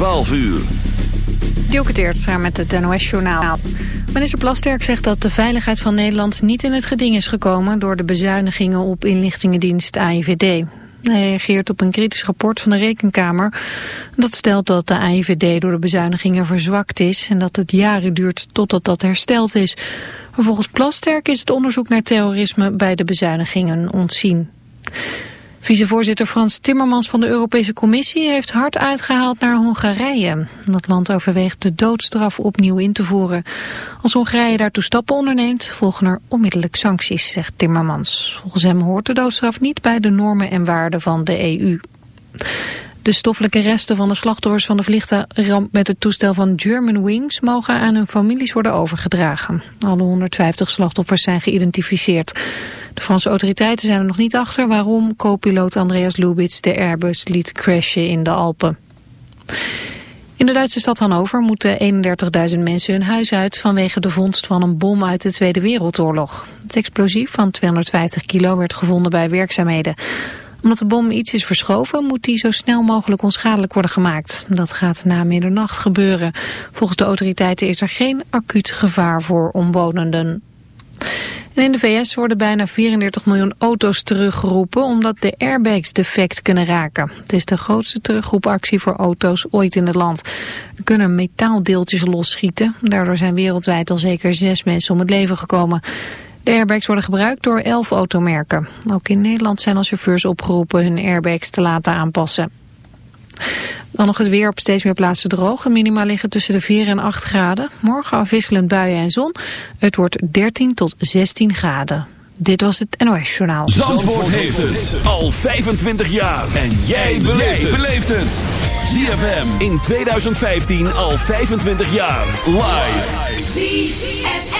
12 uur. Dielke met het NOS-journaal. Minister Plasterk zegt dat de veiligheid van Nederland niet in het geding is gekomen... door de bezuinigingen op inlichtingendienst AIVD. Hij reageert op een kritisch rapport van de Rekenkamer. Dat stelt dat de AIVD door de bezuinigingen verzwakt is... en dat het jaren duurt totdat dat hersteld is. Maar volgens Plasterk is het onderzoek naar terrorisme bij de bezuinigingen ontzien. Vicevoorzitter Frans Timmermans van de Europese Commissie heeft hard uitgehaald naar Hongarije. Dat land overweegt de doodstraf opnieuw in te voeren. Als Hongarije daartoe stappen onderneemt, volgen er onmiddellijk sancties, zegt Timmermans. Volgens hem hoort de doodstraf niet bij de normen en waarden van de EU. De stoffelijke resten van de slachtoffers van de vliegtuigramp met het toestel van Germanwings mogen aan hun families worden overgedragen. Alle 150 slachtoffers zijn geïdentificeerd. De Franse autoriteiten zijn er nog niet achter waarom co-piloot Andreas Lubitz de Airbus liet crashen in de Alpen. In de Duitse stad Hannover moeten 31.000 mensen hun huis uit vanwege de vondst van een bom uit de Tweede Wereldoorlog. Het explosief van 250 kilo werd gevonden bij werkzaamheden. Omdat de bom iets is verschoven moet die zo snel mogelijk onschadelijk worden gemaakt. Dat gaat na middernacht gebeuren. Volgens de autoriteiten is er geen acuut gevaar voor omwonenden. En in de VS worden bijna 34 miljoen auto's teruggeroepen omdat de airbags defect kunnen raken. Het is de grootste terugroepactie voor auto's ooit in het land. Er kunnen metaaldeeltjes losschieten. Daardoor zijn wereldwijd al zeker zes mensen om het leven gekomen. De airbags worden gebruikt door elf automerken. Ook in Nederland zijn al chauffeurs opgeroepen hun airbags te laten aanpassen. Dan nog het weer op steeds meer plaatsen droog. De minima liggen tussen de 4 en 8 graden. Morgen afwisselend buien en zon. Het wordt 13 tot 16 graden. Dit was het NOS Journaal. Zandvoort, heeft het al 25 jaar. En jij beleeft het. ZFM in 2015 al 25 jaar. Live. ZFM.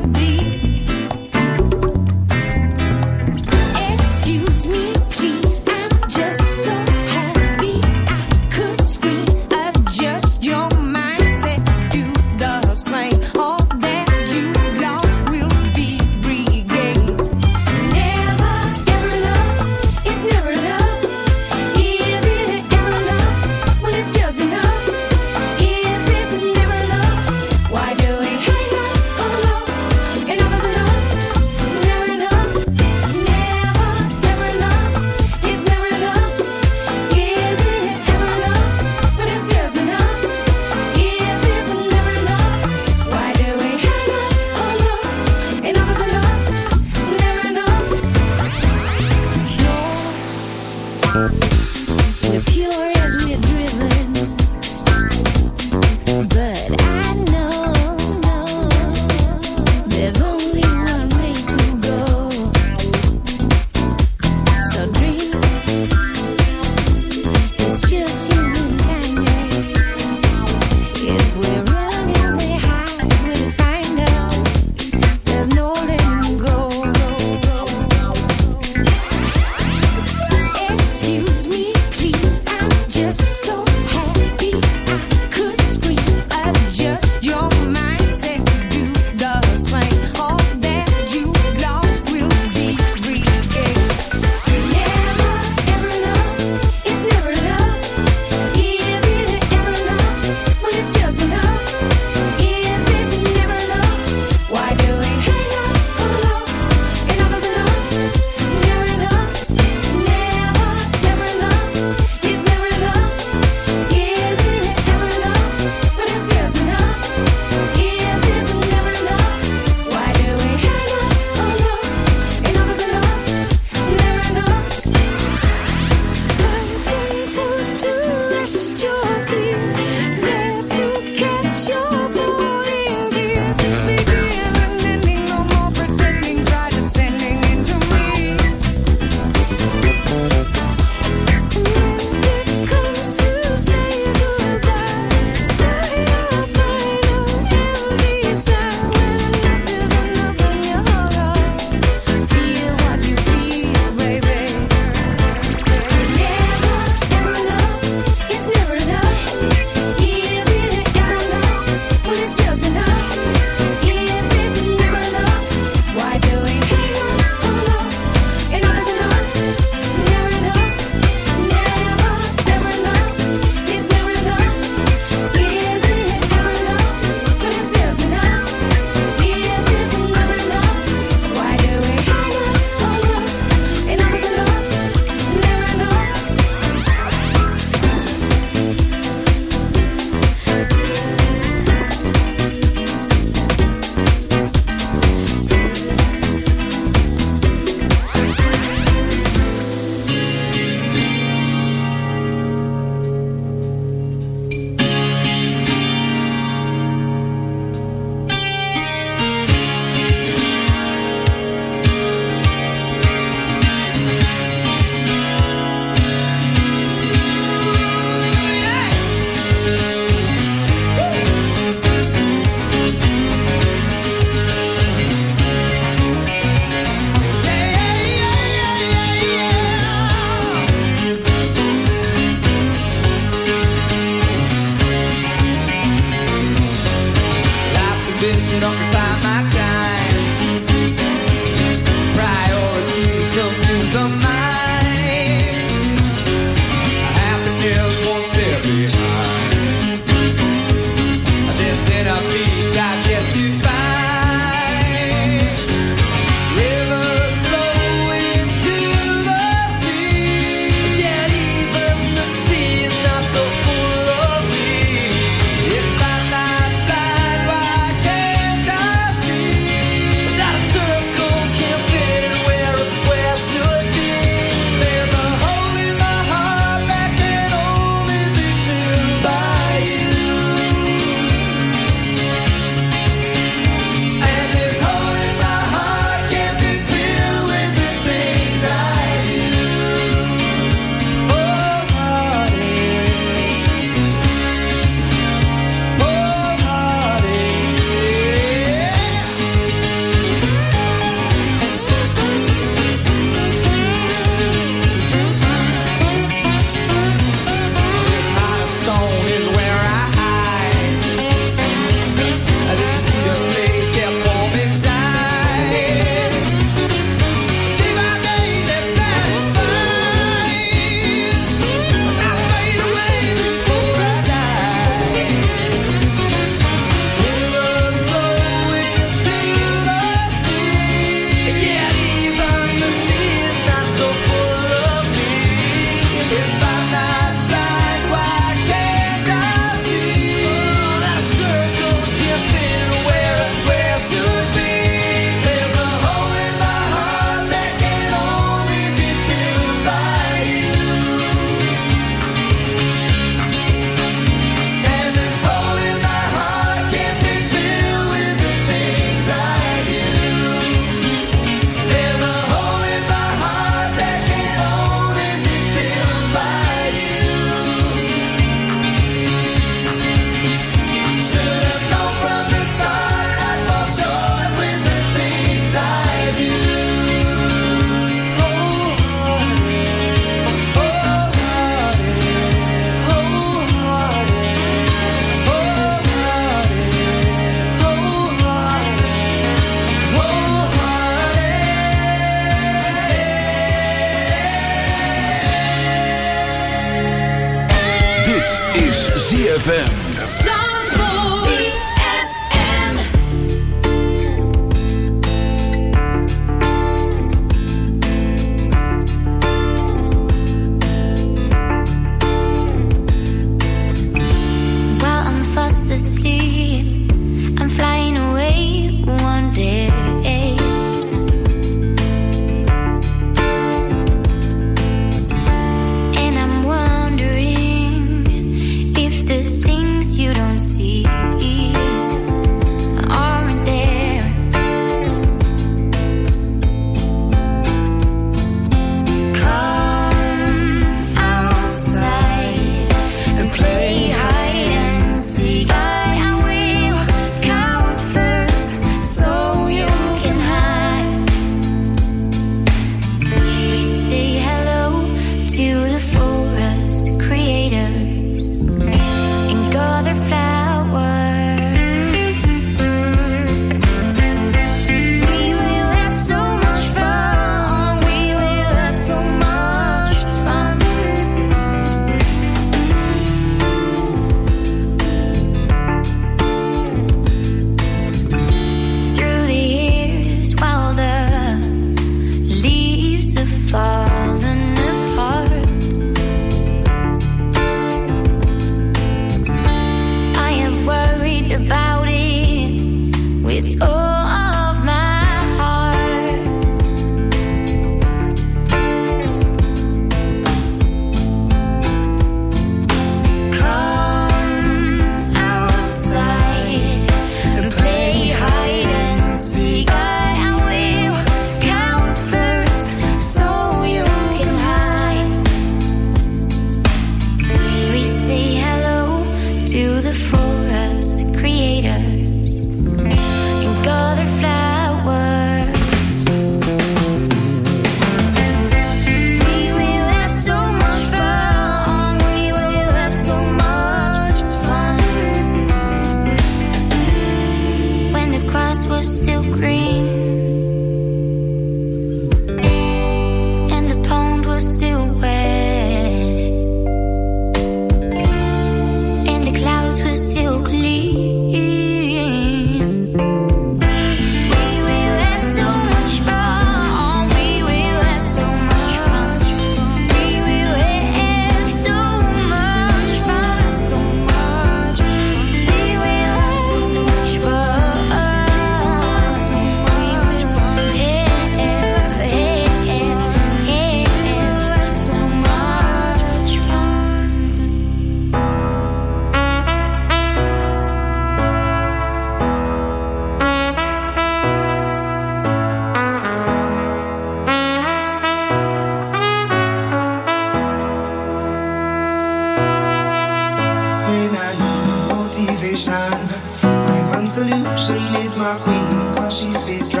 my queen, cause she stays strong.